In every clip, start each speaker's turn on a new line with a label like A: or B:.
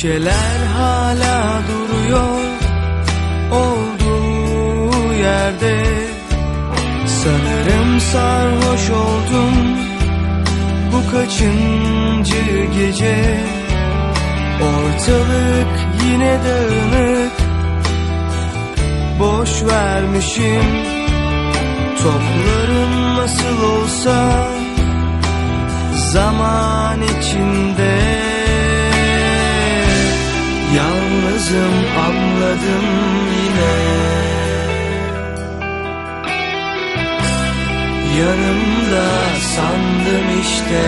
A: Şişeler hala duruyor olduğu yerde. Sanırım sarhoş oldum bu kaçıncı gece. Ortalık yine dağınık. Boş vermişim. Toplarım nasıl olsa Zaman içinde Yalnızım anladım yine. Yanımda sandım işte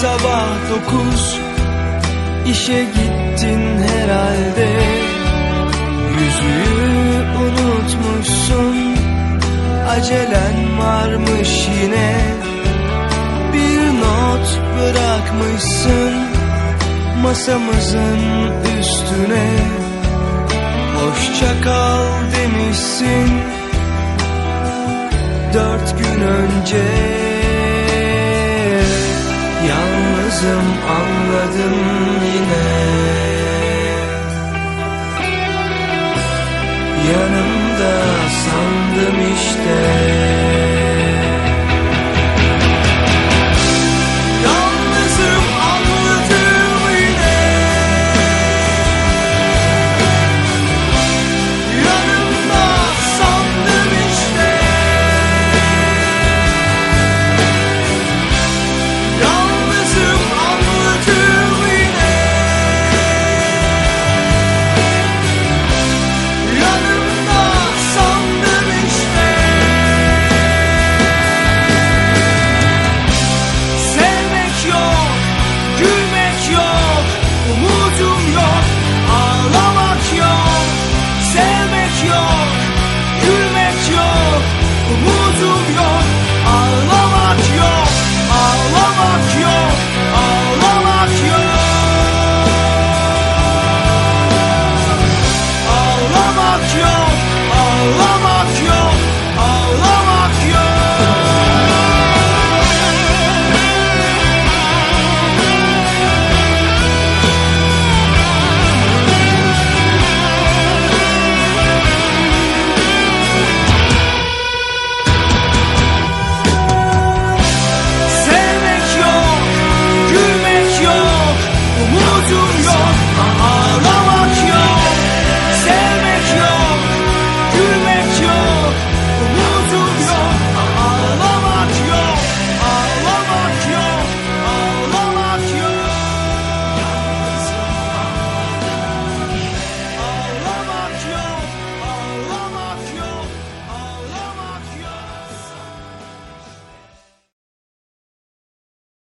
A: sabah dokuz İşe gittin herhalde. Yüzüğü unutmuşsun Acelen varmış yine. Bir not bırakmışsın Masamızın üstüne. Hoşça kal demişsin Dört gün önce Yalnızım anladım yine We'll